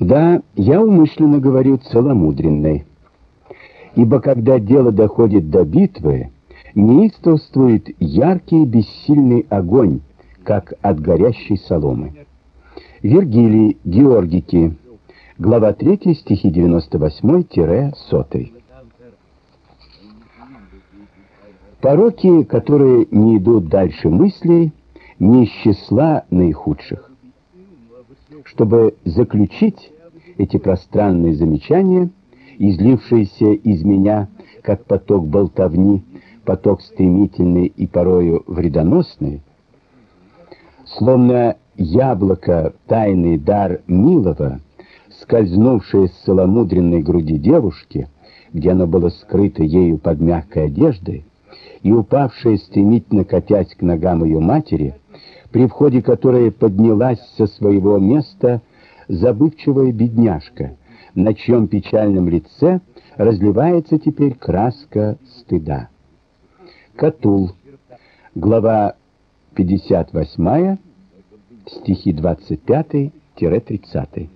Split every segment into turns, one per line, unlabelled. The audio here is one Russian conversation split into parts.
Да, я умышленно говорю целомудренной. Ибо когда дело доходит до битвы, неистовствует яркий бессильный огонь, как от горящей соломы. Вергилий, Георгики, глава 3, стихи 98-100. Пороки, которые не идут дальше мыслей, не из числа наихудших. Чтобы заключить эти пространные замечания, излившиеся из меня, как поток болтовни, поток стремительный и порою вредоносный, словно яблоко, тайный дар милого, скользнувшее с целомудренной груди девушки, где оно было скрыто ею под мягкой одеждой, и упавшее стремительно катясь к ногам ее матери, при входе которой поднялась со своего места забывчивая бедняжка, на чьем печальном лице разливается теперь краска стыда. Катул, глава 58, стихи 25-30.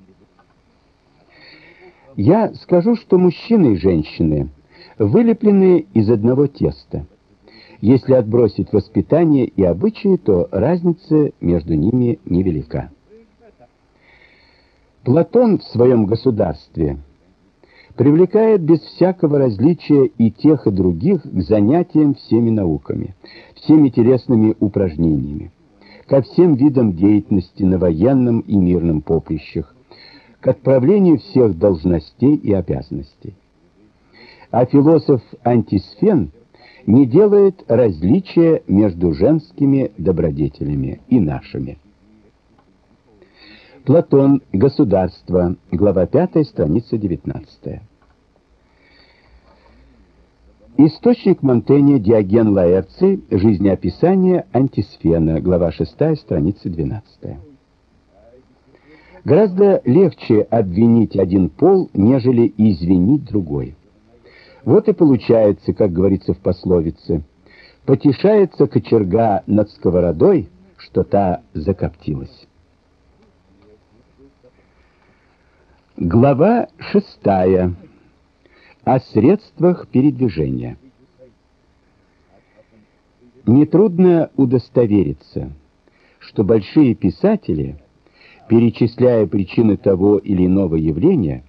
Я скажу, что мужчины и женщины вылеплены из одного теста. Если отбросить воспитание и обычаи, то разница между ними невелика. Платон в своем государстве привлекает без всякого различия и тех, и других к занятиям всеми науками, всеми телесными упражнениями, ко всем видам деятельности на военном и мирном поприщах, к отправлению всех должностей и обязанностей. А философ Антисфен не делает различия между женскими добродетелями и нашими. Платон. Государство. Глава 5, страница 19. Источник Монтэня Диоген Лаэрций. Жизнеописание Антисфена. Глава 6, страница 12. Гораздо легче обвинить один пол, нежели извинить другой. Вот и получается, как говорится в пословице, потешается кочерга над сковородой, что та закоптилась. Глава шестая. О средствах передвижения. Нетрудно удостовериться, что большие писатели, перечисляя причины того или иного явления,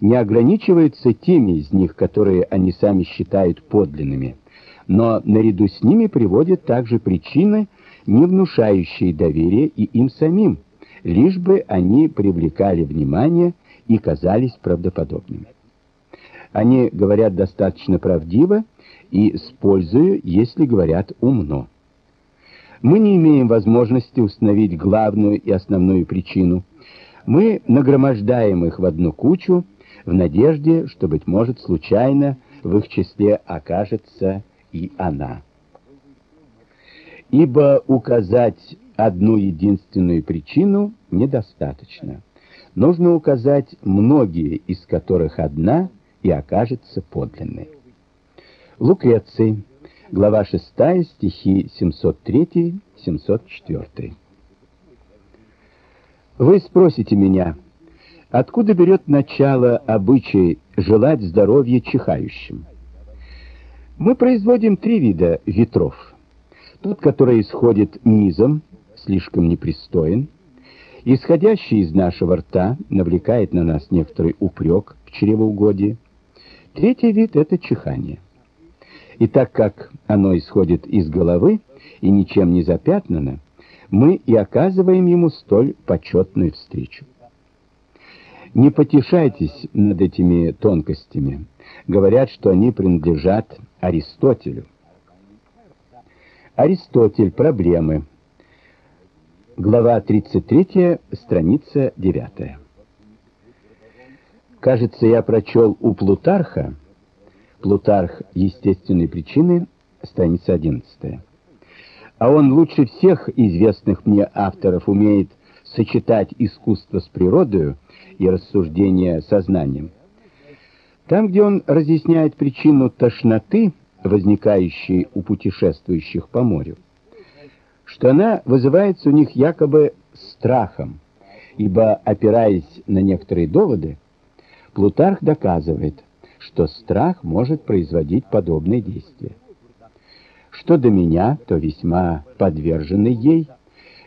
не ограничиваются теми из них, которые они сами считают подлинными, но наряду с ними приводят также причины, не внушающие доверия и им самим, лишь бы они привлекали внимание и казались правдоподобными. Они говорят достаточно правдиво и с пользою, если говорят умно. Мы не имеем возможности установить главную и основную причину. Мы нагромождаем их в одну кучу, в надежде, что, быть может, случайно в их числе окажется и она. Ибо указать одну единственную причину недостаточно. Нужно указать многие, из которых одна и окажется подлинной. Лукреций, глава 6, стихи 703-704. Вы спросите меня, Откуда берет начало обычай желать здоровья чихающим? Мы производим три вида ветров. Тот, который исходит низом, слишком непристоен, исходящий из нашего рта навлекает на нас некоторый упрек в чревоугодии. Третий вид — это чихание. И так как оно исходит из головы и ничем не запятнано, мы и оказываем ему столь почетную встречу. Не потешайтесь над этими тонкостями. Говорят, что они принадлежат Аристотелю. Аристотель. Проблемы. Глава 33, страница 9. Кажется, я прочел у Плутарха, Плутарх «Естественные причины», страница 11. А он лучше всех известных мне авторов умеет сочетать искусство с природой и рассуждение сознанием. Там, где он разъясняет причину тошноты, возникающей у путешествующих по морю, что она вызывается у них якобы страхом, ибо, опираясь на некоторые доводы, Плутарх доказывает, что страх может производить подобные действия. Что до меня, то весьма подверженный ей,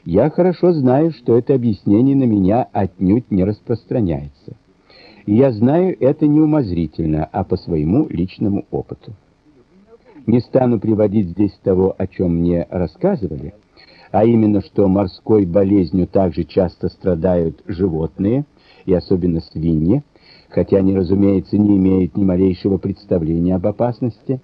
я хорошо знаю, что это объяснение на меня отнюдь не распространяется. И я знаю это не умозрительно, а по своему личному опыту. Не стану приводить здесь того, о чем мне рассказывали, а именно, что морской болезнью также часто страдают животные, и особенно свиньи, хотя они, разумеется, не имеют ни малейшего представления об опасности.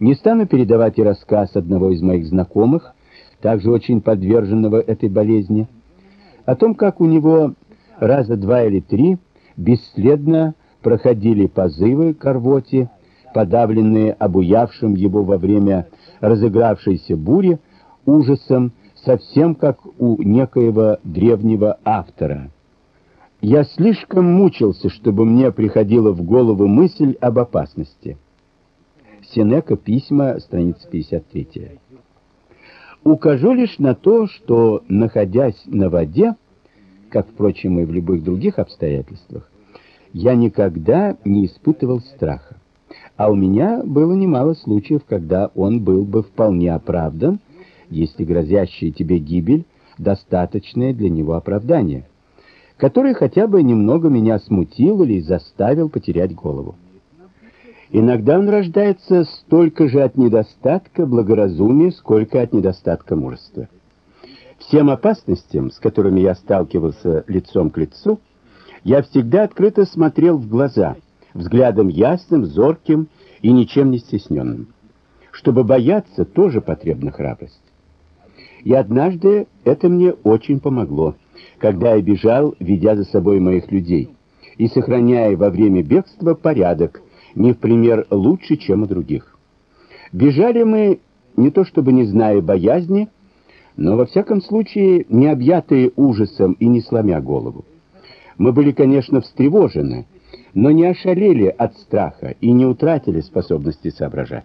Не стану передавать и рассказ одного из моих знакомых, также очень подверженного этой болезни, о том, как у него раза два или три бесследно проходили позывы к рвоте, подавленные обуявшим его во время разыгравшейся бури ужасом, совсем как у некоего древнего автора. Я слишком мучился, чтобы мне приходила в голову мысль об опасности. Сенека, письма, страница 53. Укажу лишь на то, что, находясь на воде, как, впрочем, и в любых других обстоятельствах, я никогда не испытывал страха. А у меня было немало случаев, когда он был бы вполне оправдан, если грозящая тебе гибель достаточное для него оправдание, которое хотя бы немного меня смутил или заставил потерять голову. Иногда он рождается столько же от недостатка благоразумия, сколько от недостатка мужества. Всем опасностям, с которыми я сталкивался лицом к лицу, я всегда открыто смотрел в глаза, взглядом ясным, зорким и ничем не стесненным. Чтобы бояться, тоже потребна храбрость. И однажды это мне очень помогло, когда я бежал, ведя за собой моих людей, и сохраняя во время бегства порядок, не в пример лучше, чем у других. Бежали мы не то чтобы не зная боязни, но во всяком случае не объятые ужасом и не сломя голову. Мы были, конечно, встревожены, но не ошалели от страха и не утратили способности соображать.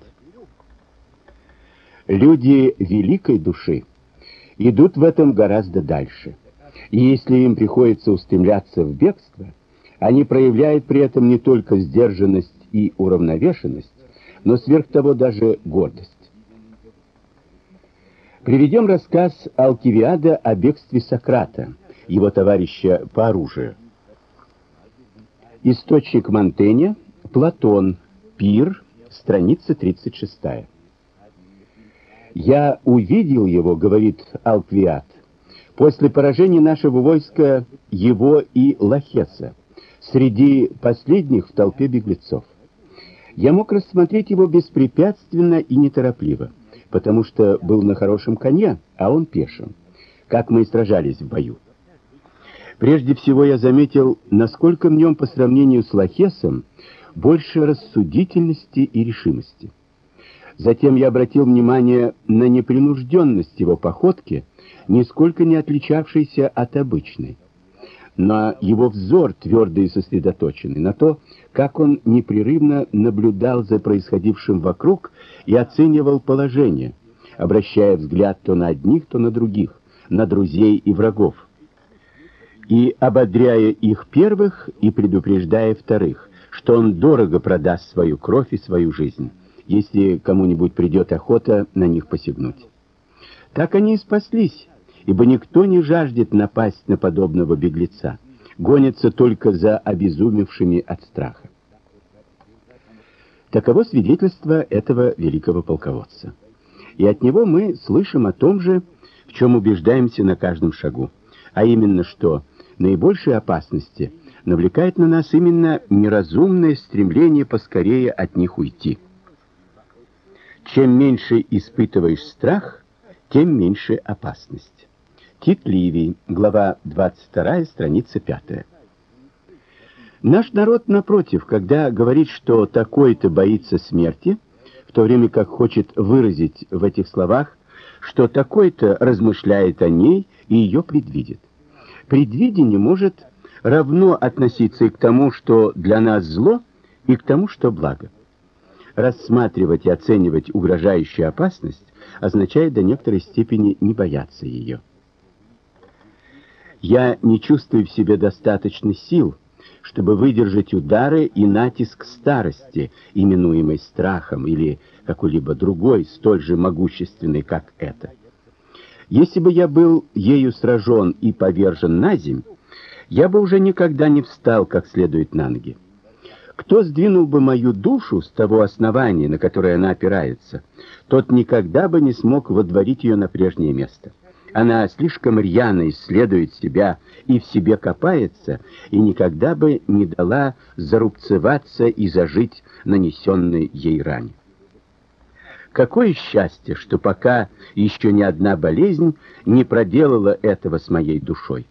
Люди великой души идут в этом гораздо дальше. И если им приходится устремляться в бегство, они проявляют при этом не только сдержанность и уравновешенность, но сверх того даже гордость. Приведем рассказ Алкивиада о бегстве Сократа, его товарища по оружию. Источник Монтэня, Платон, Пир, страница 36. «Я увидел его, — говорит Алквиад, — после поражения нашего войска его и Лахеса, среди последних в толпе беглецов. Я мог рассмотреть его беспрепятственно и неторопливо, потому что был на хорошем коне, а он пешим, как мы и сражались в бою. Прежде всего я заметил, насколько в нем по сравнению с Лахесом больше рассудительности и решимости. Затем я обратил внимание на непринужденность его походки, нисколько не отличавшейся от обычной на его взор твердый и сосредоточенный, на то, как он непрерывно наблюдал за происходившим вокруг и оценивал положение, обращая взгляд то на одних, то на других, на друзей и врагов, и ободряя их первых и предупреждая вторых, что он дорого продаст свою кровь и свою жизнь, если кому-нибудь придет охота на них посягнуть. Так они и спаслись, ибо никто не жаждет напасть на подобного беглеца, гонится только за обезумевшими от страха. Таково свидетельство этого великого полководца. И от него мы слышим о том же, в чем убеждаемся на каждом шагу, а именно, что наибольшие опасности навлекает на нас именно неразумное стремление поскорее от них уйти. Чем меньше испытываешь страх, тем меньше опасность. Тит Ливий, глава 22, страница 5. Наш народ, напротив, когда говорит, что такой-то боится смерти, в то время как хочет выразить в этих словах, что такой-то размышляет о ней и ее предвидит. Предвидение может равно относиться и к тому, что для нас зло, и к тому, что благо. Рассматривать и оценивать угрожающую опасность означает до некоторой степени не бояться ее. Я не чувствую в себе достаточно сил, чтобы выдержать удары и натиск старости, именуемой страхом или какой-либо другой, столь же могущественной, как это. Если бы я был ею сражен и повержен на земь, я бы уже никогда не встал как следует на ноги. Кто сдвинул бы мою душу с того основания, на которое она опирается, тот никогда бы не смог водворить ее на прежнее место. Она слишком рьяно исследует себя и в себе копается, и никогда бы не дала зарубцеваться и зажить нанесенной ей ране. Какое счастье, что пока еще ни одна болезнь не проделала этого с моей душой.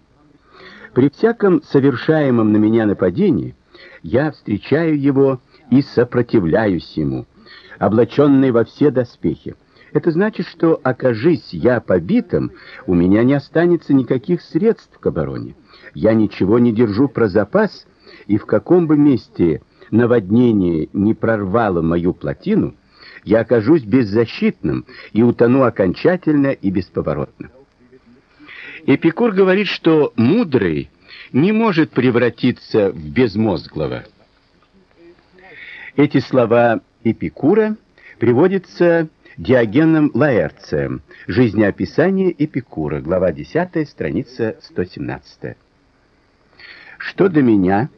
При всяком совершаемом на меня нападении я встречаю его и сопротивляюсь ему, облаченный во все доспехи. Это значит, что, окажись я побитым, у меня не останется никаких средств к обороне. Я ничего не держу про запас, и в каком бы месте наводнение не прорвало мою плотину, я окажусь беззащитным и утону окончательно и бесповоротно. Эпикур говорит, что мудрый не может превратиться в безмозглого. Эти слова Эпикура приводятся Диогеном Лаэрцием. Жизнеописание Эпикура, глава 10, страница 117. Что до меня,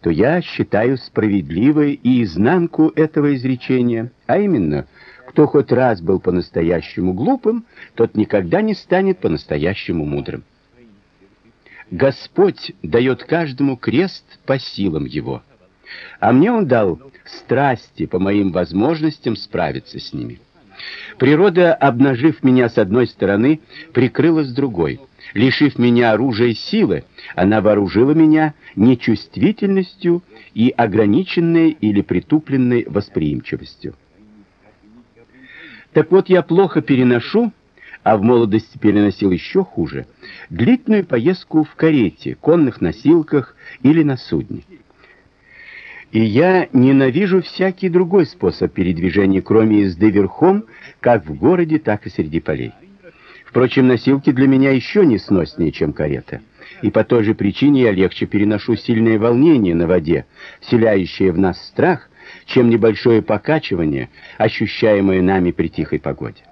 то я считаю справедливой и изнанку этого изречения, а именно, кто хоть раз был по-настоящему глупым, тот никогда не станет по-настоящему мудрым. Господь дает каждому крест по силам его, а мне он дал страсти по моим возможностям справиться с ними. Природа, обнажив меня с одной стороны, прикрыла с другой. Лишив меня оружия и силы, она вооружила меня нечувствительностью и ограниченной или притупленной восприимчивостью. Так вот, я плохо переношу а в молодости переносил еще хуже, длительную поездку в карете, конных носилках или на судне. И я ненавижу всякий другой способ передвижения, кроме езды верхом, как в городе, так и среди полей. Впрочем, носилки для меня еще не сноснее, чем карета. И по той же причине я легче переношу сильное волнение на воде, вселяющее в нас страх, чем небольшое покачивание, ощущаемое нами при тихой погоде.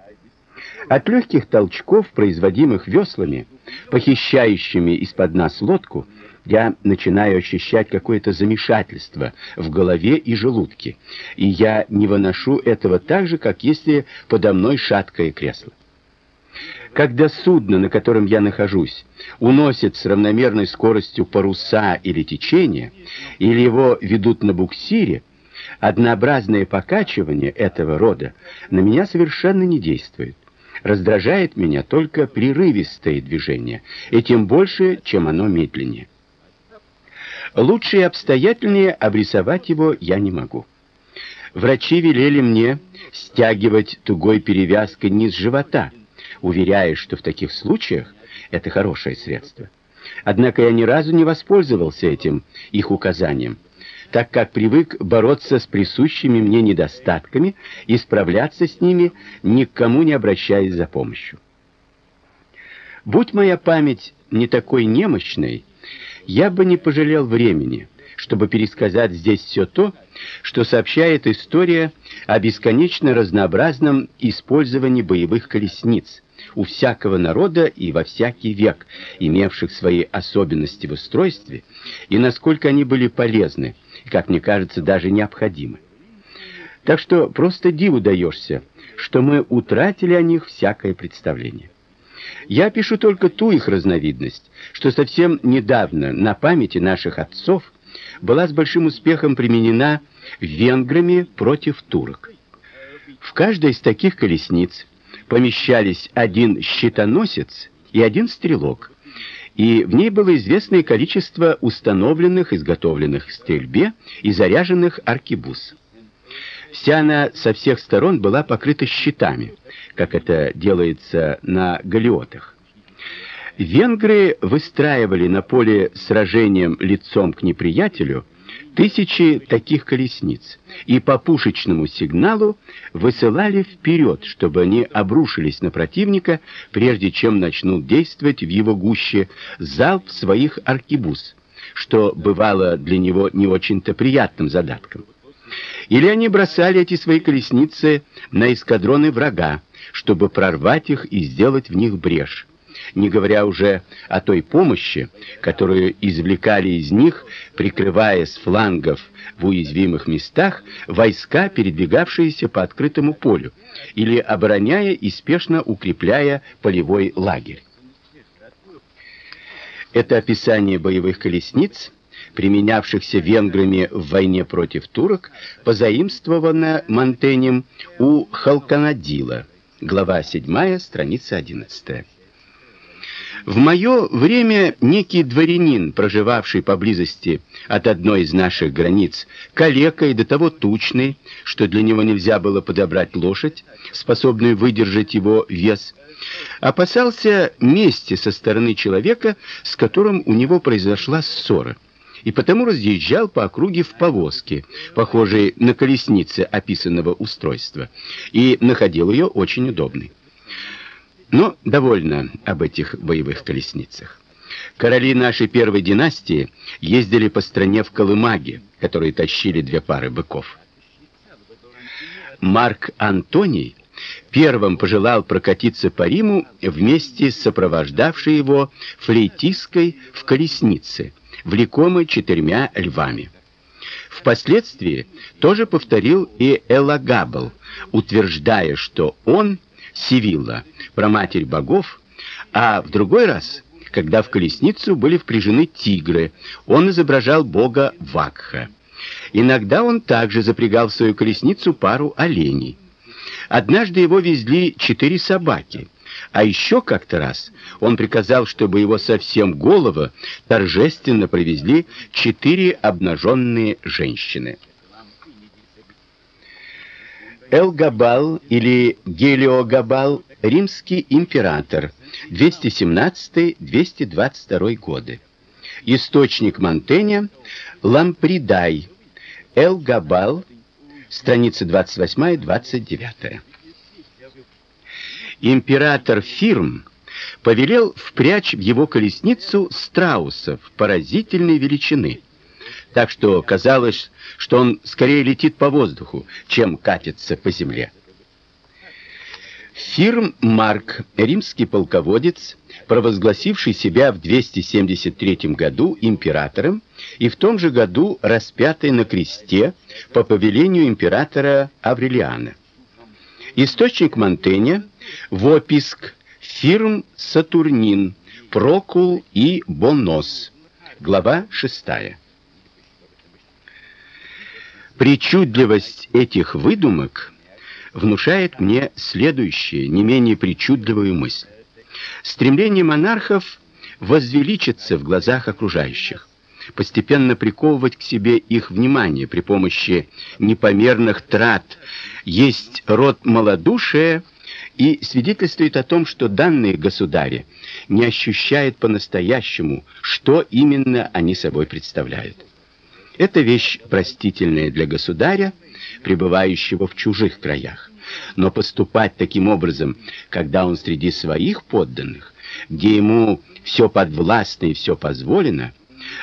От легких толчков, производимых веслами, похищающими из-под нас лодку, я начинаю ощущать какое-то замешательство в голове и желудке, и я не выношу этого так же, как если подо мной шаткое кресло. Когда судно, на котором я нахожусь, уносит с равномерной скоростью паруса или течение, или его ведут на буксире, однообразное покачивание этого рода на меня совершенно не действует. Раздражает меня только прерывистое движение, и тем больше, чем оно медленнее. Лучше и обстоятельнее обрисовать его я не могу. Врачи велели мне стягивать тугой перевязкой низ живота, уверяя, что в таких случаях это хорошее средство. Однако я ни разу не воспользовался этим их указанием так как привык бороться с присущими мне недостатками и справляться с ними, никому не обращаясь за помощью. Будь моя память не такой немощной, я бы не пожалел времени, чтобы пересказать здесь все то, что сообщает история о бесконечно разнообразном использовании боевых колесниц у всякого народа и во всякий век, имевших свои особенности в устройстве, и насколько они были полезны, как мне кажется, даже необходимы. Так что просто диву даешься, что мы утратили о них всякое представление. Я пишу только ту их разновидность, что совсем недавно на памяти наших отцов была с большим успехом применена венграми против турок. В каждой из таких колесниц помещались один щитоносец и один стрелок, и в ней было известное количество установленных, изготовленных к стрельбе и заряженных аркебуз. Вся она со всех сторон была покрыта щитами, как это делается на галеотах. Венгры выстраивали на поле сражением лицом к неприятелю Тысячи таких колесниц и по пушечному сигналу высылали вперед, чтобы они обрушились на противника, прежде чем начнут действовать в его гуще залп своих аркебуз, что бывало для него не очень-то приятным задатком. Или они бросали эти свои колесницы на эскадроны врага, чтобы прорвать их и сделать в них брешь не говоря уже о той помощи, которую извлекали из них, прикрывая с флангов в уязвимых местах войска, передвигавшиеся по открытому полю, или обороняя и спешно укрепляя полевой лагерь. Это описание боевых колесниц, применявшихся венграми в войне против турок, позаимствовано Монтенем у Халканадила. Глава 7, страница 11. В мое время некий дворянин, проживавший поблизости от одной из наших границ, калека и до того тучный, что для него нельзя было подобрать лошадь, способную выдержать его вес, опасался мести со стороны человека, с которым у него произошла ссора, и потому разъезжал по округе в повозке, похожей на колесницы описанного устройства, и находил ее очень удобной. Но довольно об этих боевых колесницах. Короли нашей первой династии ездили по стране в колымаге, которые тащили две пары быков. Марк Антоний первым пожелал прокатиться по Риму вместе с сопровождавшей его флейтисткой в колеснице, влекомой четырьмя львами. Впоследствии тоже повторил и Элагабл, утверждая, что он Сивилла, праматерь богов, а в другой раз, когда в колесницу были впряжены тигры, он изображал бога Вакха. Иногда он также запрягал в свою колесницу пару оленей. Однажды его везли четыре собаки. А еще как-то раз он приказал, чтобы его совсем голова торжественно привезли четыре обнаженные женщины. Элгабал или Гелиогабал, римский император, 217-222 годы. Источник Монтэня Лампридай, Элгабал, страница 28-29. Император Фирм повелел впрячь в его колесницу страусов поразительной величины так что казалось, что он скорее летит по воздуху, чем катится по земле. Фирм Марк, римский полководец, провозгласивший себя в 273 году императором и в том же году распятый на кресте по повелению императора Аврелиана. Источник Монтэня Вописк Фирм Сатурнин Прокул и Бонос. Глава 6. Причудливость этих выдумок внушает мне следующее, не менее причудливую мысль. Стремление монархов возвеличиться в глазах окружающих, постепенно приковывать к себе их внимание при помощи непомерных трат, есть род малодушия и свидетельствует о том, что данные государи не ощущают по-настоящему, что именно они собой представляют. Это вещь простительная для государя, пребывающего в чужих краях. Но поступать таким образом, когда он среди своих подданных, где ему все подвластно и все позволено,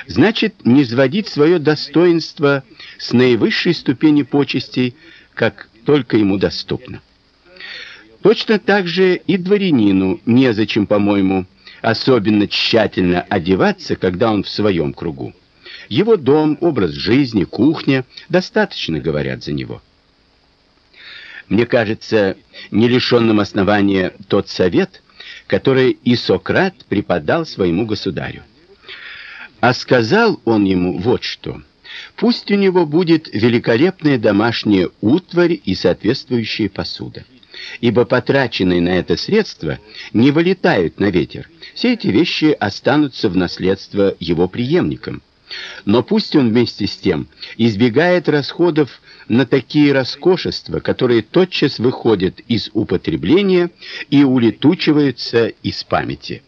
значит не сводить свое достоинство с наивысшей ступени почестей, как только ему доступно. Точно так же и дворянину незачем, по-моему, особенно тщательно одеваться, когда он в своем кругу. Его дом, образ жизни, кухня достаточно говорят за него. Мне кажется, не лишенным основания тот совет, который и Сократ преподал своему государю. А сказал он ему вот что: пусть у него будет великолепная домашняя утварь и соответствующая посуда, ибо потраченные на это средства не вылетают на ветер. Все эти вещи останутся в наследство его преемникам. Но пусть он вместе с тем избегает расходов на такие роскошества, которые тотчас выходят из употребления и улетучиваются из памяти.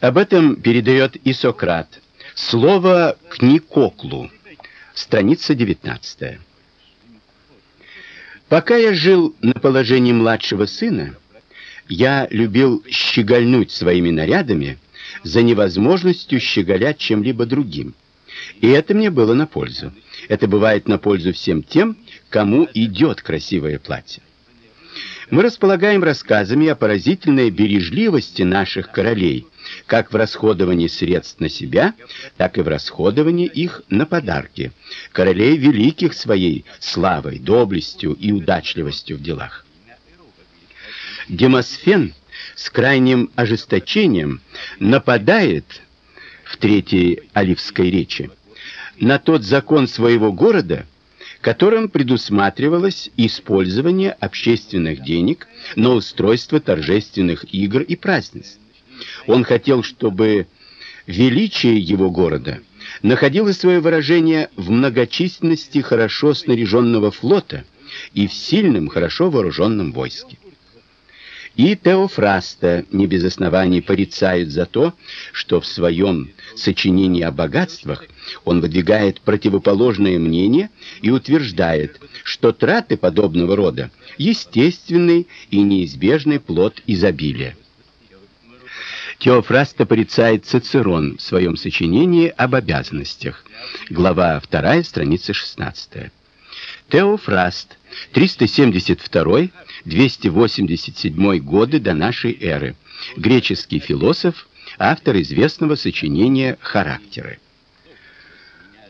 Об этом передает и Сократ. Слово к Никоклу. страница 19. Пока я жил на положении младшего сына, я любил щегольнуть своими нарядами за невозможностью щеголять чем-либо другим. И это мне было на пользу. Это бывает на пользу всем тем, кому идет красивое платье. Мы располагаем рассказами о поразительной бережливости наших королей, как в расходовании средств на себя, так и в расходовании их на подарки. Королей великих своей славой, доблестью и удачливостью в делах. Демосфен с крайним ожесточением нападает в третьей оливской речи на тот закон своего города, которым предусматривалось использование общественных денег на устройство торжественных игр и празднеств. Он хотел, чтобы величие его города находило свое выражение в многочисленности хорошо снаряженного флота и в сильном, хорошо вооруженном войске. И Теофраста не без оснований порицают за то, что в своем сочинении о богатствах он выдвигает противоположное мнение и утверждает, что траты подобного рода естественный и неизбежный плод изобилия. Теофраста порицает Цицерон в своем сочинении об обязанностях. Глава 2, страница 16. Теофраст 372-287 годы до нашей эры. Греческий философ, автор известного сочинения Характеры.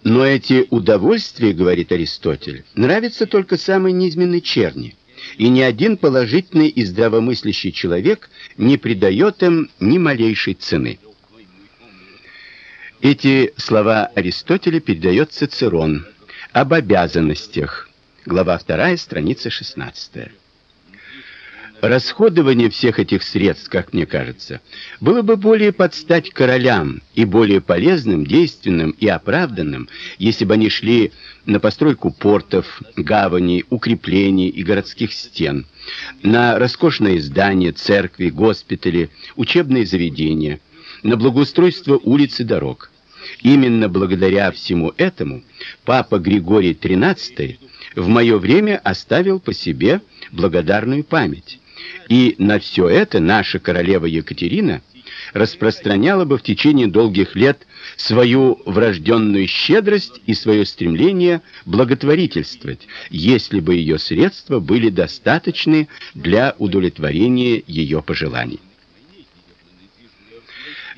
Но эти удовольствия, говорит Аристотель, нравятся только самой низменной черни, и ни один положительный и здравомыслящий человек не придает им ни малейшей цены. Эти слова Аристотеля передает Цицерон об обязанностях. Глава 2, страница 16. Расходование всех этих средств, как мне кажется, было бы более под стать королям и более полезным, действенным и оправданным, если бы они шли на постройку портов, гаваней, укреплений и городских стен, на роскошные здания, церкви, госпитали, учебные заведения, на благоустройство улиц и дорог. Именно благодаря всему этому папа Григорий XIII в мое время оставил по себе благодарную память. И на все это наша королева Екатерина распространяла бы в течение долгих лет свою врожденную щедрость и свое стремление благотворительствовать, если бы ее средства были достаточны для удовлетворения ее пожеланий.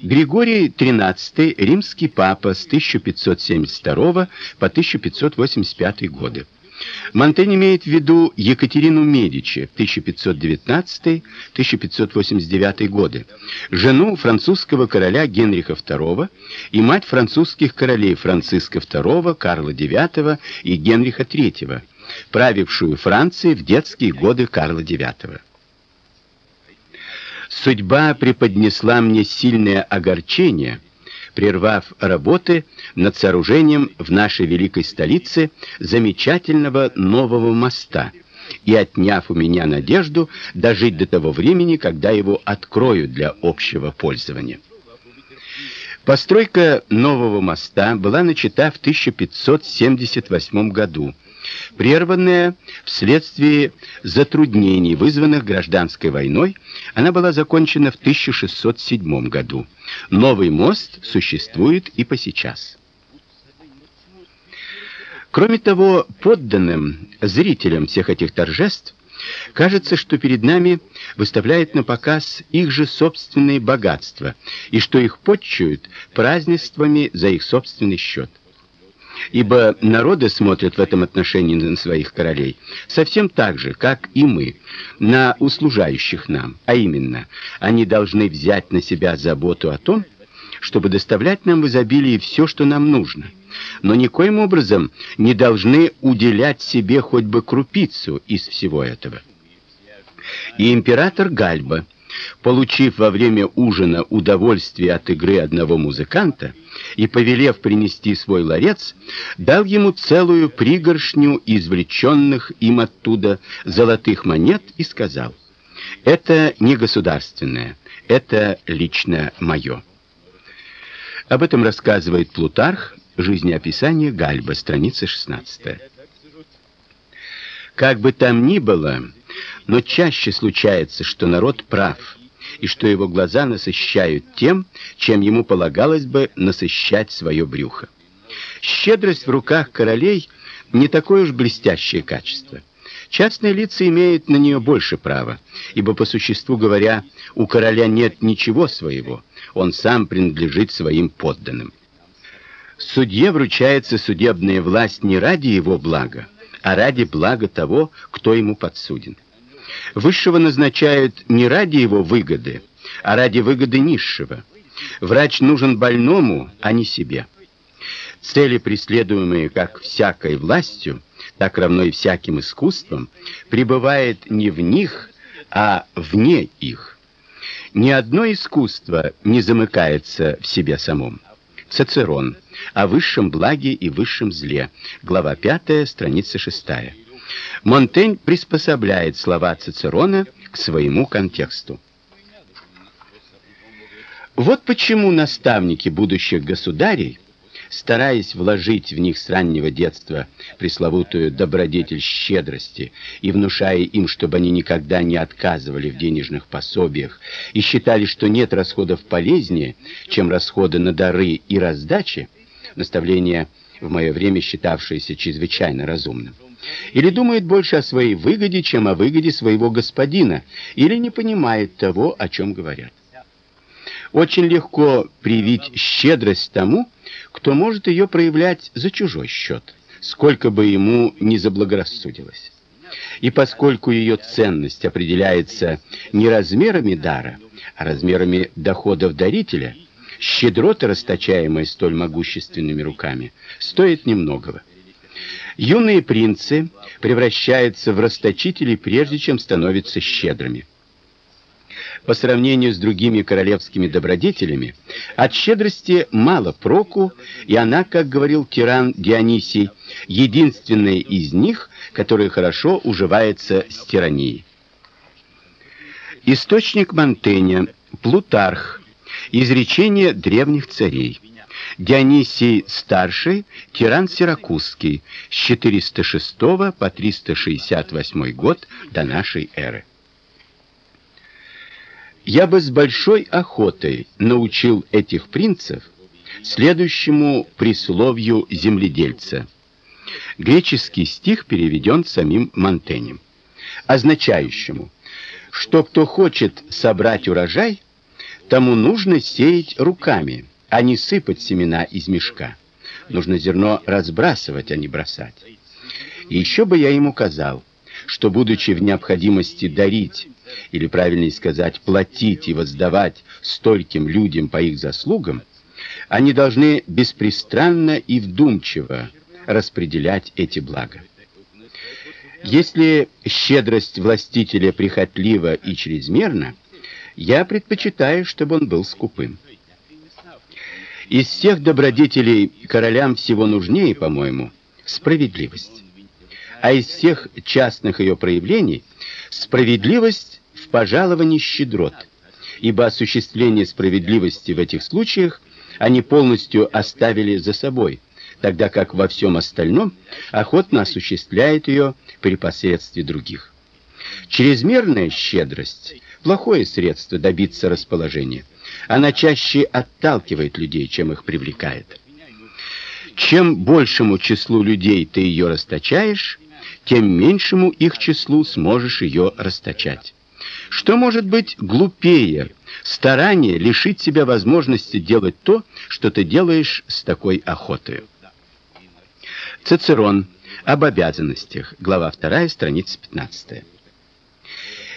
Григорий XIII, римский папа с 1572 по 1585 годы. Монтень имеет в виду Екатерину Медичи 1519-1589 годы, жену французского короля Генриха II и мать французских королей Франциска II, Карла IX и Генриха III, правившую Францией в детские годы Карла IX. Судьба преподнесла мне сильное огорчение, прервав работы над сооружением в нашей великой столице замечательного нового моста и отняв у меня надежду дожить до того времени, когда его откроют для общего пользования. Постройка нового моста была начата в 1578 году Прерванная вследствие затруднений, вызванных гражданской войной, она была закончена в 1607 году. Новый мост существует и по сейчас. Кроме того, подданным, зрителям всех этих торжеств кажется, что перед нами выставляют на показ их же собственные богатства и что их почтуют празднествами за их собственный счет ибо народы смотрят в этом отношении на своих королей совсем так же, как и мы, на услужающих нам, а именно, они должны взять на себя заботу о том, чтобы доставлять нам в изобилии все, что нам нужно, но никоим образом не должны уделять себе хоть бы крупицу из всего этого. И император Гальба получив во время ужина удовольствие от игры одного музыканта и повелев принести свой ларец, дал ему целую пригоршню извлеченных им оттуда золотых монет и сказал: "Это не государственное, это лично мое". Об этом рассказывает Плутарх Жизнеописание Гальба, страница 16. Как бы там ни было, но чаще случается, что народ прав, и что его глаза насыщают тем, чем ему полагалось бы насыщать свое брюхо. Щедрость в руках королей не такое уж блестящее качество. Частные лица имеют на нее больше права, ибо по существу говоря, у короля нет ничего своего, он сам принадлежит своим подданным. Судье вручается судебная власть не ради его блага, а ради блага того, кто ему подсуден. Высшего назначают не ради его выгоды, а ради выгоды низшего. Врач нужен больному, а не себе. Цели, преследуемые как всякой властью, так равно и всяким искусством, пребывает не в них, а вне их. Ни одно искусство не замыкается в себе самом. Цицерон о высшем благе и высшем зле. Глава 5, страница 6. Монтень приспособляет слова Цицерона к своему контексту. Вот почему наставники будущих государей стараясь вложить в них с раннего детства пресловутую добродетель щедрости и внушая им, чтобы они никогда не отказывали в денежных пособиях и считали, что нет расходов полезнее, чем расходы на дары и раздачи, наставление в мое время считавшееся чрезвычайно разумным. Или думает больше о своей выгоде, чем о выгоде своего господина, или не понимает того, о чем говорят. Очень легко привить щедрость тому, кто может ее проявлять за чужой счет, сколько бы ему ни заблагорассудилось. И поскольку ее ценность определяется не размерами дара, а размерами доходов дарителя, щедрота, расточаемая столь могущественными руками, стоит немногого. Юные принцы превращаются в расточителей прежде чем становятся щедрыми по сравнению с другими королевскими добродетелями, от щедрости мало проку, и она, как говорил тиран Дионисий, единственная из них, которая хорошо уживается с тиранией. Источник Монтэня, Плутарх, изречение древних царей. Дионисий старший, тиран сиракузский, с 406 по 368 год до нашей эры. Я бы с большой охотой научил этих принцев следующему присловию земледельца. Греческий стих переведен самим Монтенем, означающему, что кто хочет собрать урожай, тому нужно сеять руками, а не сыпать семена из мешка. Нужно зерно разбрасывать, а не бросать. Еще бы я ему сказал, что будучи в необходимости дарить или правильнее сказать, платить и воздавать стольким людям по их заслугам, они должны беспристрастно и вдумчиво распределять эти блага. Если щедрость властителя прихотлива и чрезмерна, я предпочитаю, чтобы он был скупым. Из всех добродетелей королям всего нужнее, по-моему, справедливость. А из всех частных ее проявлений справедливость в пожаловании щедрот, ибо осуществление справедливости в этих случаях они полностью оставили за собой, тогда как во всем остальном охотно осуществляет ее при посредстве других. Чрезмерная щедрость плохое средство добиться расположения. Она чаще отталкивает людей, чем их привлекает. Чем большему числу людей ты ее расточаешь, тем меньшему их числу сможешь ее расточать. Что может быть глупее старание лишить себя возможности делать то, что ты делаешь с такой охотой? Цицерон об обязанностях, глава 2, страница 15.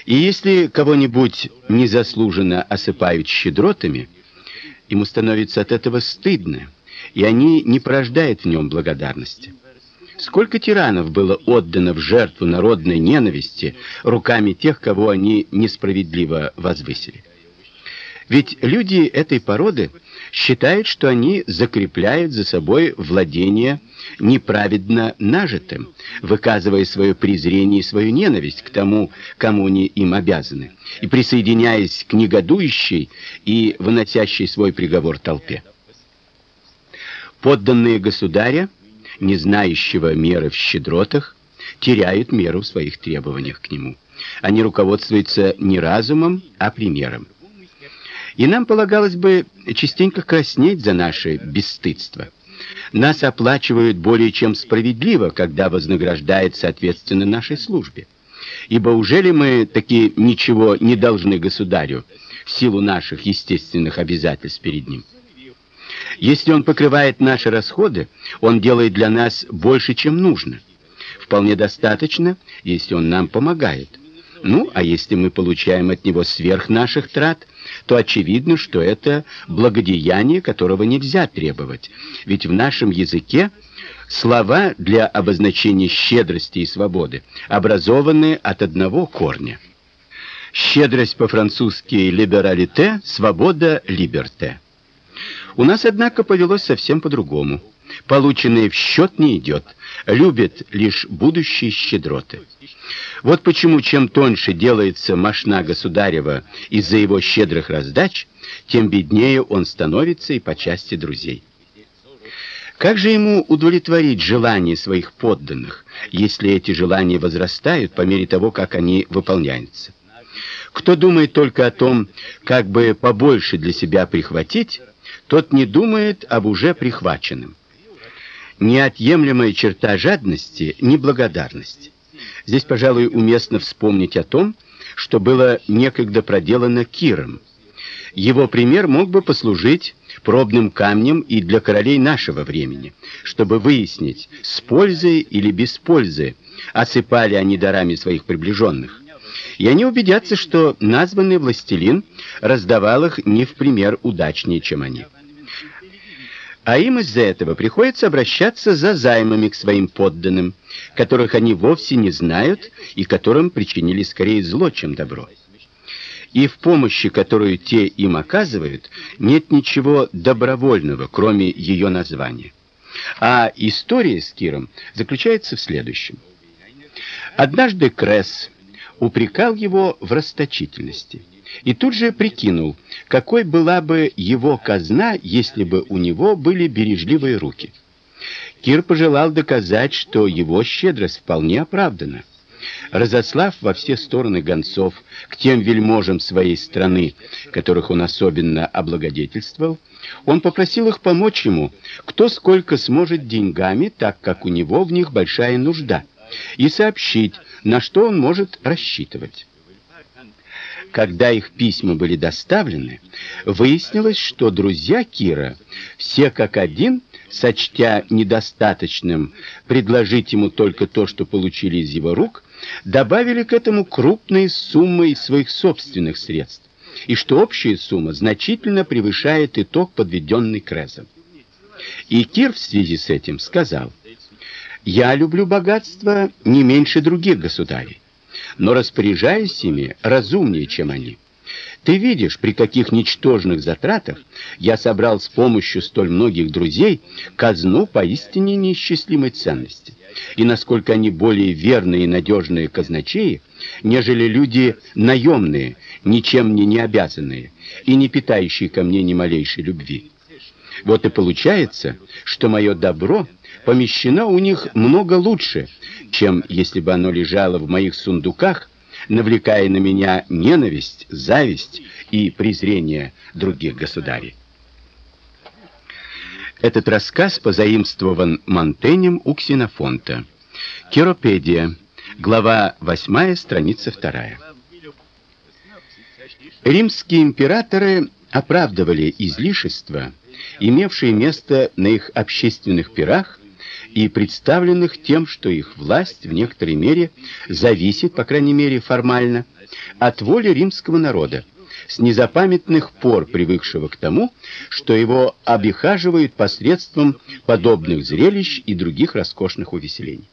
И если кого-нибудь незаслуженно осыпают щедротами, ему становится от этого стыдно, и они не порождают в нем благодарности. Сколько тиранов было отдано в жертву народной ненависти руками тех, кого они несправедливо возвысили. Ведь люди этой породы считают, что они закрепляют за собой владение неправедно нажитым, выказывая свое презрение и свою ненависть к тому, кому они им обязаны, и присоединяясь к негодующей и выносящей свой приговор толпе. Подданные государя, не знающего меры в щедротах, теряют меру в своих требованиях к нему. Они руководствуются не разумом, а примером. И нам полагалось бы частенько краснеть за наше бесстыдство. Нас оплачивают более чем справедливо, когда вознаграждают соответственно нашей службе. Ибо уже ли мы таки ничего не должны государю в силу наших естественных обязательств перед ним? Если он покрывает наши расходы, он делает для нас больше, чем нужно. Вполне достаточно, если он нам помогает. Ну, а если мы получаем от него сверх наших трат, то очевидно, что это благодеяние, которого нельзя требовать. Ведь в нашем языке слова для обозначения щедрости и свободы образованы от одного корня. Щедрость по-французски liberalité, свобода liberté. У нас, однако, повелось совсем по-другому. Полученное в счет не идет, любит лишь будущие щедроты. Вот почему чем тоньше делается мошна государева из-за его щедрых раздач, тем беднее он становится и по части друзей. Как же ему удовлетворить желания своих подданных, если эти желания возрастают по мере того, как они выполняются? Кто думает только о том, как бы побольше для себя прихватить, тот не думает об уже прихваченном. Неотъемлемая черта жадности неблагодарность. Здесь, пожалуй, уместно вспомнить о том, что было некогда проделано Киром. Его пример мог бы послужить пробным камнем и для королей нашего времени, чтобы выяснить, с пользой или без пользы осыпали они дарами своих приближенных. И они убедятся, что названный властелин раздавал их не в пример удачнее, чем они а им из-за этого приходится обращаться за займами к своим подданным, которых они вовсе не знают и которым причинили скорее зло, чем добро. И в помощи, которую те им оказывают, нет ничего добровольного, кроме ее названия. А история с Киром заключается в следующем. Однажды Кресс упрекал его в расточительности и тут же прикинул, какой была бы его казна, если бы у него были бережливые руки. Кир пожелал доказать, что его щедрость вполне оправдана. Разослав во все стороны гонцов к тем вельможам своей страны, которых он особенно облагодетельствовал, он попросил их помочь ему, кто сколько сможет деньгами, так как у него в них большая нужда, и сообщить, на что он может рассчитывать. Когда их письма были доставлены, выяснилось, что друзья Кира, все как один, сочтя недостаточным предложить ему только то, что получили из его рук, добавили к этому крупные суммы из своих собственных средств, и что общая сумма значительно превышает итог, подведенный Крезом. И Кир в связи с этим сказал: "Я люблю богатство не меньше других государей но распоряжаюсь ими разумнее, чем они. Ты видишь, при каких ничтожных затратах я собрал с помощью столь многих друзей казну поистине неисчислимой ценности, и насколько они более верные и надежные казначеи, нежели люди наемные, ничем мне не обязанные и не питающие ко мне ни малейшей любви. Вот и получается, что мое добро помещено у них много лучше, чем если бы оно лежало в моих сундуках, навлекая на меня ненависть, зависть и презрение других государей. Этот рассказ позаимствован Монтенем у Ксенофонта. Керопедия, глава 8, страница 2. Римские императоры оправдывали излишества, имевшие место на их общественных пирах и представленных тем, что их власть в некоторой мере зависит, по крайней мере формально, от воли римского народа, с незапамятных пор привыкшего к тому, что его обихаживают посредством подобных зрелищ и других роскошных увеселений.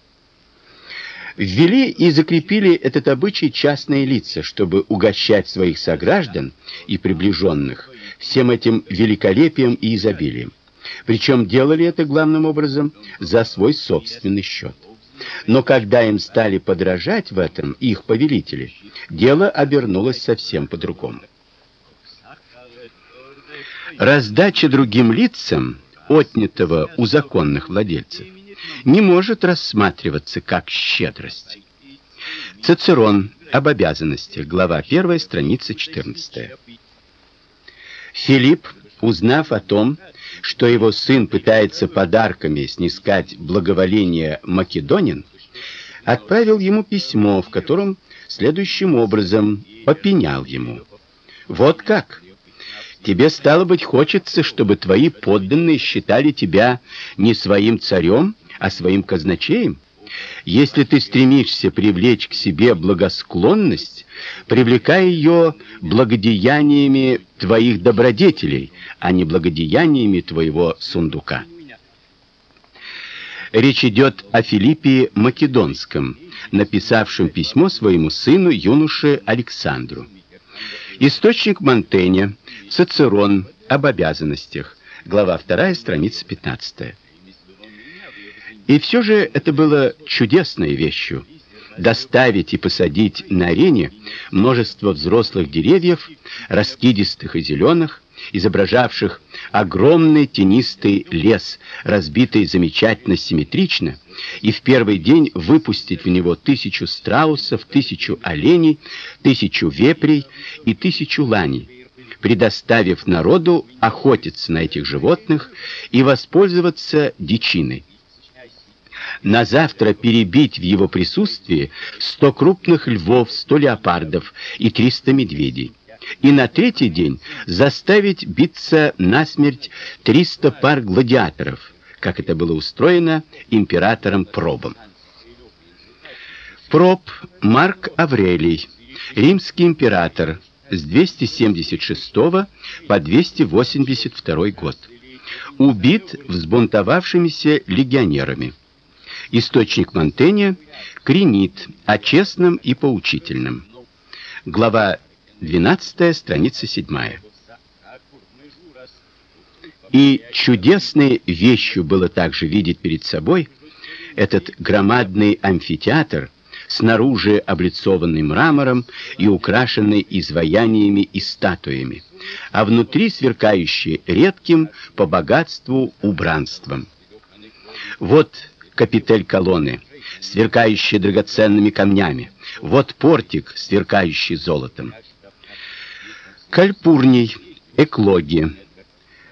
Ввели и закрепили этот обычай частные лица, чтобы угощать своих сограждан и приближенных всем этим великолепием и изобилием. Причем делали это главным образом за свой собственный счет. Но когда им стали подражать в этом их повелители, дело обернулось совсем по-другому. Раздача другим лицам отнятого у законных владельцев, не может рассматриваться как щедрость. Цицерон об обязанностях, глава 1, страница 14. Филипп, узнав о том, что его сын пытается подарками снискать благоволение македонин, отправил ему письмо, в котором следующим образом попенял ему: "Вот как Тебе стало быть хочется, чтобы твои подданные считали тебя не своим царем, а своим казначеем? Если ты стремишься привлечь к себе благосклонность, привлекай ее благодеяниями твоих добродетелей, а не благодеяниями твоего сундука. Речь идет о Филиппе Македонском, написавшем письмо своему сыну юноше Александру. Источник Монтэня, Цицерон об обязанностях, глава 2, страница 15. И все же это было чудесной вещью доставить и посадить на арене множество взрослых деревьев, раскидистых и зеленых, изображавших огромный тенистый лес, разбитый замечательно симметрично, и в первый день выпустить в него тысячу страусов, тысячу оленей, тысячу вепрей и тысячу ланей, предоставив народу охотиться на этих животных и воспользоваться дичиной на завтра перебить в его присутствии сто крупных львов, сто леопардов и триста медведей. И на третий день заставить биться насмерть триста пар гладиаторов, как это было устроено императором Пробом. Проб Марк Аврелий, римский император с 276 по 282 год. Убит взбунтовавшимися легионерами. Источник Монтэня Кренит о честном и поучительном. Глава 12, страница 7. И чудесной вещью было также видеть перед собой этот громадный амфитеатр, снаружи облицованный мрамором и украшенный изваяниями и статуями, а внутри сверкающий редким по богатству убранством. Вот капитель колонны, сверкающий драгоценными камнями. Вот портик, сверкающий золотом. Кальпурний, эклоги.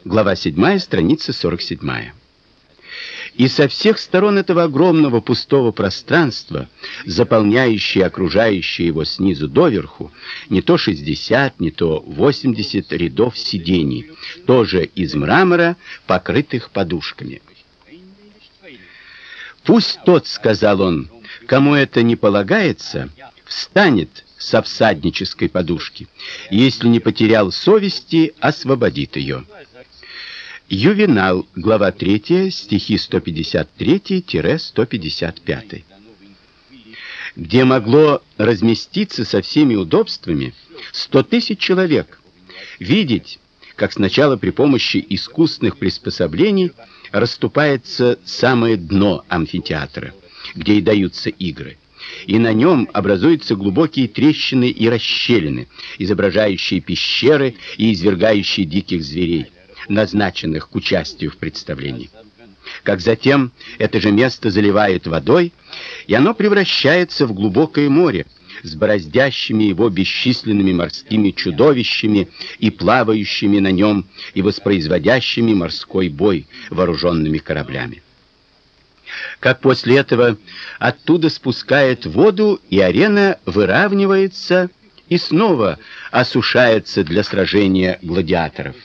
Глава 7, страница 47. И со всех сторон этого огромного пустого пространства, заполняющее окружающее его снизу доверху, не то 60, не то 80 рядов сидений, тоже из мрамора, покрытых подушками. Пусть тот, сказал он, кому это не полагается, встанет со всаднической подушки, если не потерял совести, освободит ее. Ювенал, глава 3, стихи 153-155. Где могло разместиться со всеми удобствами сто тысяч человек, видеть, как сначала при помощи искусных приспособлений расступается самое дно амфитеатра, где и даются игры. И на нем образуются глубокие трещины и расщелины, изображающие пещеры и извергающие диких зверей, назначенных к участию в представлении. Как затем это же место заливает водой, и оно превращается в глубокое море, с бороздящими его бесчисленными морскими чудовищами и плавающими на нем и воспроизводящими морской бой вооруженными кораблями. Как после этого оттуда спускает воду, и арена выравнивается и снова осушается для сражения гладиаторов.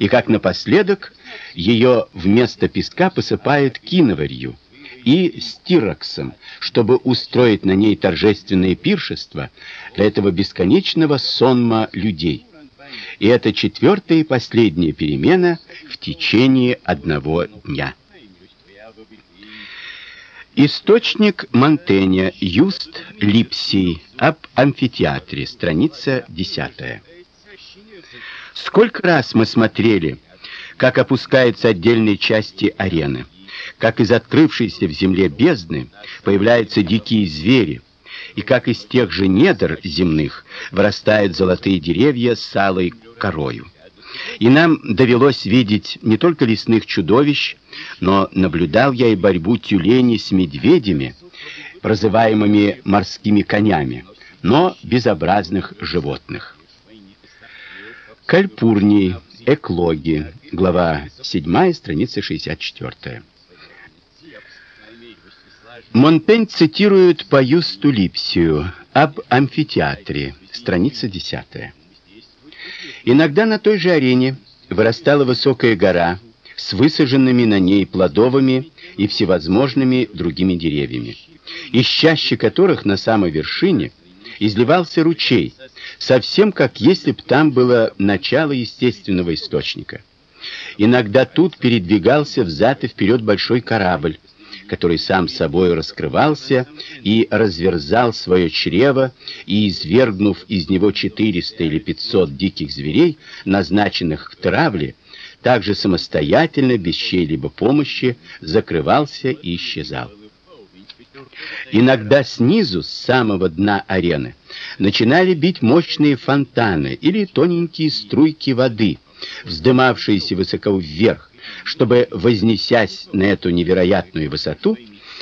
И как напоследок ее вместо песка посыпают киноварью, и стироксом, чтобы устроить на ней торжественное пиршество для этого бесконечного сонма людей. И это четвертая и последняя перемена в течение одного дня. Источник Монтэня, Юст Липсий, об амфитеатре, страница 10. Сколько раз мы смотрели, как опускаются отдельные части арены как из открывшейся в земле бездны появляются дикие звери, и как из тех же недр земных вырастают золотые деревья с алой корою. И нам довелось видеть не только лесных чудовищ, но наблюдал я и борьбу тюленей с медведями, прозываемыми морскими конями, но безобразных животных. Кальпурний, эклоги, глава 7, страница 64. Монпень цитирует по Юсту Липсию об амфитеатре, страница 10. Иногда на той же арене вырастала высокая гора с высаженными на ней плодовыми и всевозможными другими деревьями, из чащи которых на самой вершине изливался ручей, совсем как если б там было начало естественного источника. Иногда тут передвигался взад и вперед большой корабль, который сам собой раскрывался и разверзал свое чрево, и извергнув из него 400 или 500 диких зверей, назначенных к травле, также самостоятельно, без чьей-либо помощи, закрывался и исчезал. Иногда снизу, с самого дна арены, начинали бить мощные фонтаны или тоненькие струйки воды, вздымавшиеся высоко вверх, чтобы, вознесясь на эту невероятную высоту,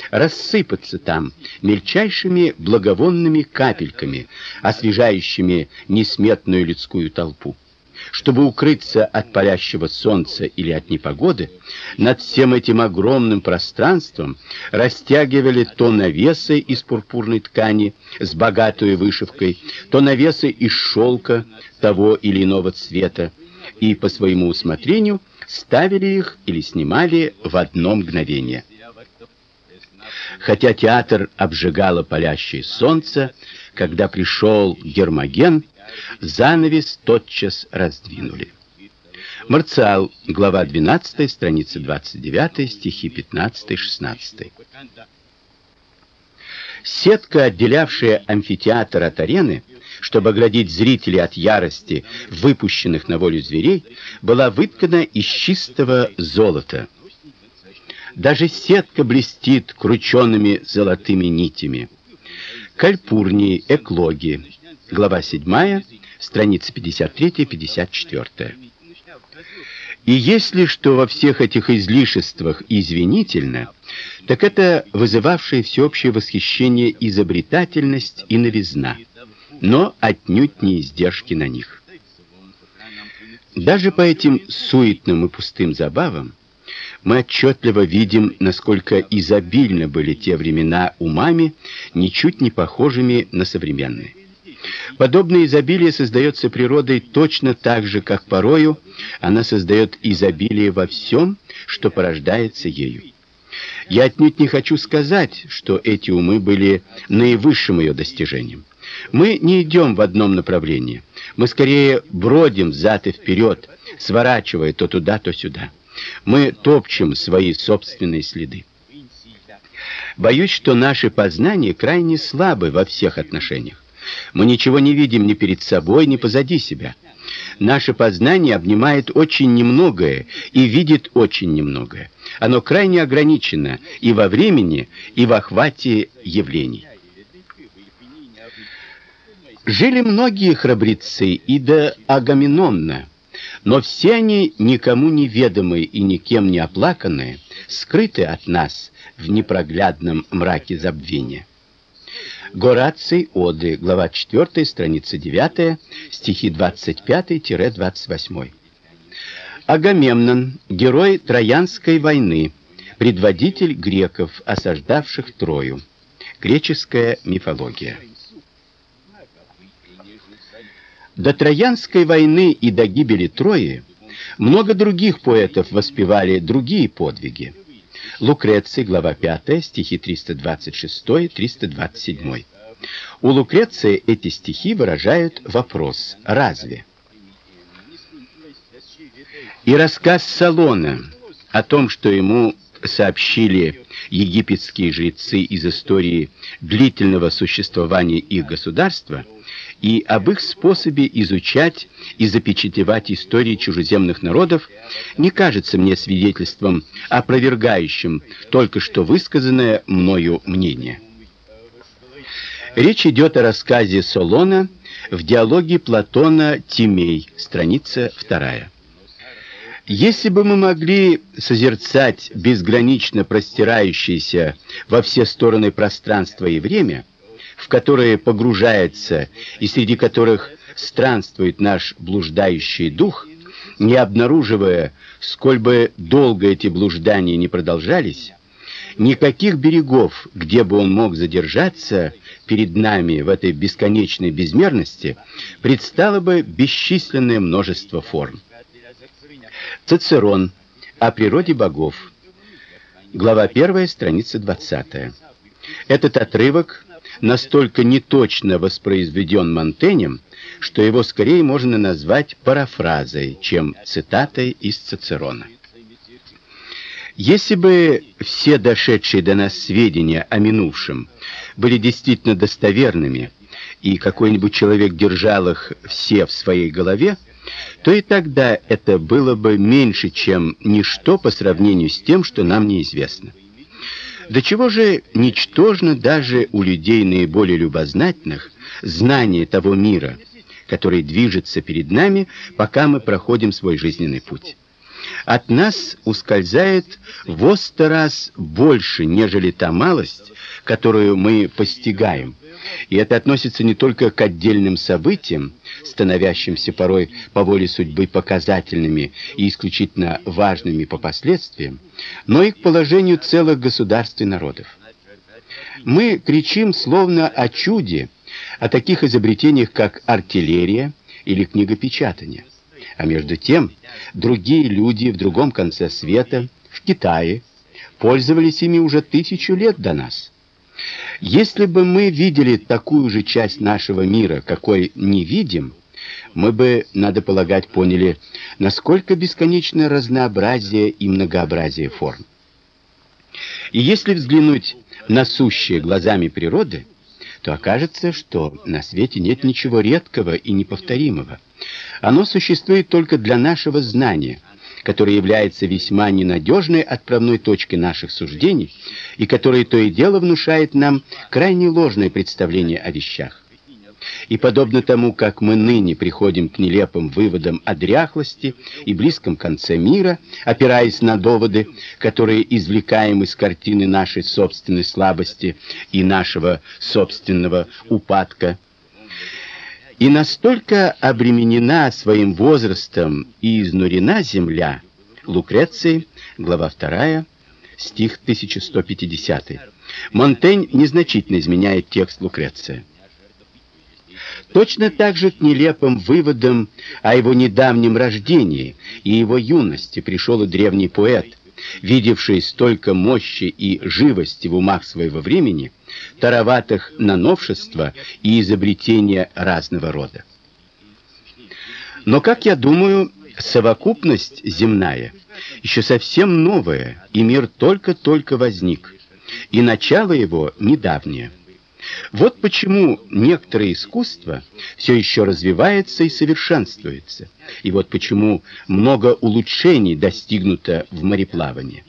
рассыпаться там мельчайшими благовонными капельками, освежающими несметную людскую толпу. Чтобы укрыться от палящего солнца или от непогоды, над всем этим огромным пространством растягивали то навесы из пурпурной ткани с богатой вышивкой, то навесы из шелка того или иного цвета, и по своему усмотрению ставили их или снимали в одно мгновение. Хотя театр обжигало палящее солнце, когда пришел Гермоген, занавес тотчас раздвинули. Марциал, глава 12, страница 29, стихи 15-16. Сетка, отделявшая амфитеатр от арены, чтобы оградить зрителей от ярости выпущенных на волю зверей, была выткана из чистого золота. Даже сетка блестит крученными золотыми нитями. Кальпурни, эклоги, глава 7, страница 53-54. И если что во всех этих излишествах извинительно, так это вызывавшая всеобщее восхищение изобретательность и новизна но отнюдь не издержки на них. Даже по этим суетным и пустым забавам мы отчетливо видим, насколько изобильны были те времена умами, ничуть не похожими на современные. Подобное изобилие создается природой точно так же, как порою она создает изобилие во всем, что порождается ею. Я отнюдь не хочу сказать, что эти умы были наивысшим ее достижением. Мы не идем в одном направлении. Мы скорее бродим взад и вперед, сворачивая то туда, то сюда. Мы топчем свои собственные следы. Боюсь, что наши познания крайне слабы во всех отношениях. Мы ничего не видим ни перед собой, ни позади себя. Наше познание обнимает очень немногое и видит очень немногое. Оно крайне ограничено и во времени, и в охвате явлений. Жили многие храбрецы и до Агамемнона, но все они никому не ведомые и никем не оплаканные, скрыты от нас в непроглядном мраке забвения. Гораций Оды, глава 4, страница 9, стихи 25-28. Агамемнон, герой Троянской войны, предводитель греков, осаждавших Трою. Греческая мифология. До Троянской войны и до гибели Трои много других поэтов воспевали другие подвиги. Лукреций, глава 5, стихи 326-327. У Лукреция эти стихи выражают вопрос: разве? И рассказ Салона о том, что ему сообщили египетские жрецы из истории длительного существования их государства, и об их способе изучать и запечатлевать истории чужеземных народов не кажется мне свидетельством, опровергающим только что высказанное мною мнение. Речь идет о рассказе Солона в диалоге Платона Тимей, страница 2. Если бы мы могли созерцать безгранично простирающееся во все стороны пространство и время, в которое погружается и среди которых странствует наш блуждающий дух, не обнаруживая, сколь бы долго эти блуждания не продолжались, никаких берегов, где бы он мог задержаться перед нами в этой бесконечной безмерности, предстало бы бесчисленное множество форм. Цицерон о природе богов. Глава 1, страница 20. Этот отрывок настолько неточно воспроизведен Монтенем, что его скорее можно назвать парафразой, чем цитатой из Цицерона. Если бы все дошедшие до нас сведения о минувшем были действительно достоверными, и какой-нибудь человек держал их все в своей голове, то и тогда это было бы меньше, чем ничто по сравнению с тем, что нам неизвестно. До чего же ничтожно даже у людей наиболее любознательных знание того мира, который движется перед нами, пока мы проходим свой жизненный путь. От нас ускользает в сто раз больше, нежели та малость, которую мы постигаем. И это относится не только к отдельным событиям, становящимся порой по воле судьбы показательными и исключительно важными по последствиям, но и к положению целых государств и народов. Мы кричим словно о чуде, о таких изобретениях, как артиллерия или книгопечатание. А между тем, другие люди в другом конце света, в Китае, пользовались ими уже тысячу лет до нас. Если бы мы видели такую же часть нашего мира, какой не видим, мы бы, надо полагать, поняли, насколько бесконечно разнообразие и многообразие форм. И если взглянуть на сущее глазами природы, то окажется, что на свете нет ничего редкого и неповторимого. Оно существует только для нашего знания, которое является весьма ненадежной отправной точкой наших суждений и которое то и дело внушает нам крайне ложное представление о вещах. И подобно тому, как мы ныне приходим к нелепым выводам о дряхлости и близком конце мира, опираясь на доводы, которые извлекаем из картины нашей собственной слабости и нашего собственного упадка, и настолько обременена своим возрастом и изнурена земля. Лукреций, глава 2, стих 1150. Монтень незначительно изменяет текст Лукреция. Точно так же к нелепым выводам о его недавнем рождении и его юности пришел и древний поэт, видевший столько мощи и живости в умах своего времени, тароватых на новшества и изобретения разного рода. Но, как я думаю, совокупность земная еще совсем новая, и мир только-только возник, и начало его недавнее. Вот почему некоторое искусство все еще развивается и совершенствуется. И вот почему много улучшений достигнуто в мореплавании.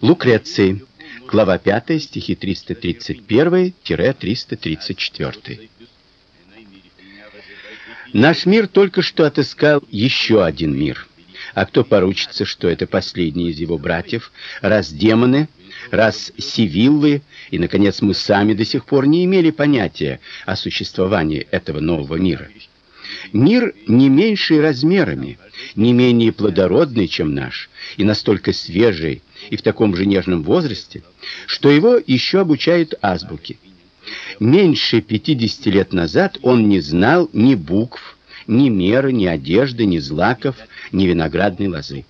Лукреций, глава 5, стихи 331-334. Наш мир только что отыскал еще один мир. А кто поручится, что это последний из его братьев, раз демоны раз Сивиллы и наконец мы сами до сих пор не имели понятия о существовании этого нового мира. Мир не меньший размерами, не менее плодородный, чем наш, и настолько свежий и в таком же нежном возрасте, что его еще обучают азбуке. Меньше 50 лет назад он не знал ни букв, ни меры, ни одежды, ни злаков, ни виноградной лозы.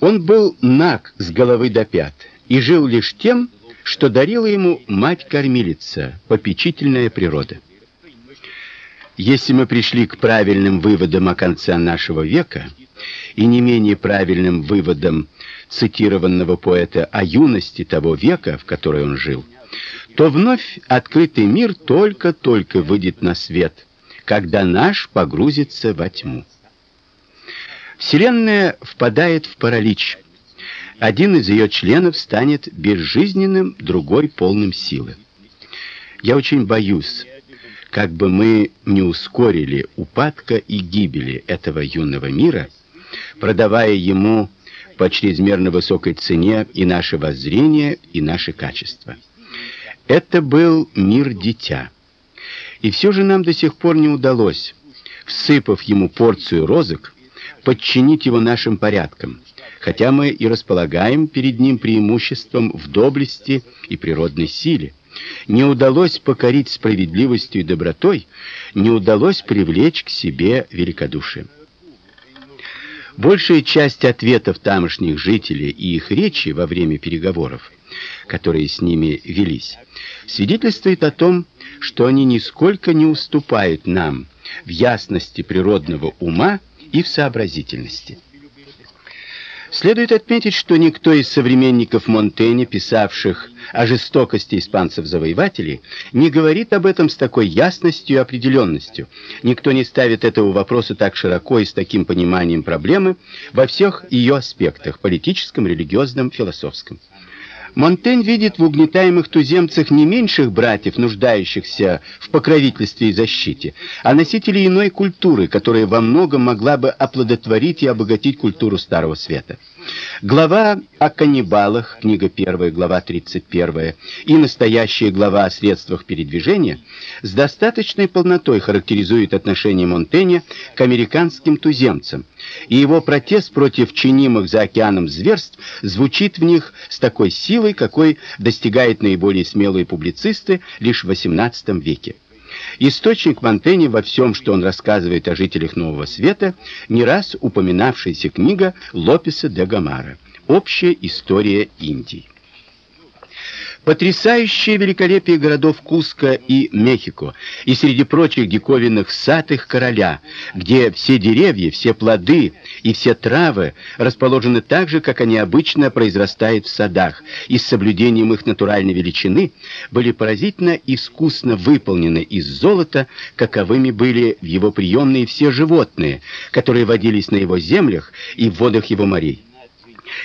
Он был наг с головы до пят и жил лишь тем, что дарила ему мать-кормилица, попечительная природа. Если мы пришли к правильным выводам о конце нашего века и не менее правильным выводам цитированного поэта о юности того века, в который он жил, то вновь открытый мир только-только выйдет на свет, когда наш погрузится во тьму. Вселенная впадает в паралич. Один из ее членов станет безжизненным, другой полным силы. Я очень боюсь, как бы мы не ускорили упадка и гибели этого юного мира, продавая ему по чрезмерно высокой цене и наше воззрение, и наши качества. Это был мир дитя. И все же нам до сих пор не удалось, всыпав ему порцию розок, подчинить его нашим порядкам, хотя мы и располагаем перед ним преимуществом в доблести и природной силе. Не удалось покорить справедливостью и добротой, не удалось привлечь к себе великодушием. Большая часть ответов тамошних жителей и их речи во время переговоров, которые с ними велись, свидетельствует о том, что они нисколько не уступают нам в ясности природного ума и в сообразительности. Следует отметить, что никто из современников Монтэня, писавших о жестокости испанцев-завоевателей, не говорит об этом с такой ясностью и определенностью. Никто не ставит этого вопроса так широко и с таким пониманием проблемы во всех ее аспектах: политическом, религиозном, философском. Монтень видит в угнетаемых туземцах не меньших братьев, нуждающихся в покровительстве и защите, а носителей иной культуры, которая во многом могла бы оплодотворить и обогатить культуру Старого Света. Глава о каннибалах, книга 1, глава 31, и настоящая глава о средствах передвижения с достаточной полнотой характеризует отношение Монтэня к американским туземцам, и его протест против чинимых за океаном зверств звучит в них с такой силой, какой достигают наиболее смелые публицисты лишь в XVIII веке. Источник Монтэня во всем, что он рассказывает о жителях Нового Света, не раз упоминавшаяся книга Лопеса де Гомара Общая история Индии. Потрясающее великолепие городов Куско и Мехико, и среди прочих диковинных сад их короля, где все деревья, все плоды и все травы расположены так же, как они обычно произрастают в садах, и с соблюдением их натуральной величины, были поразительно искусно выполнены из золота, каковыми были в его приемные все животные, которые водились на его землях и в водах его морей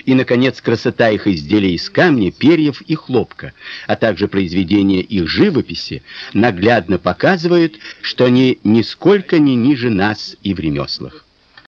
и наконец красота их изделий из камня, перьев и хлопка, а также произведения их живописи наглядно показывают, что они нисколько не ниже нас и в ремеслах.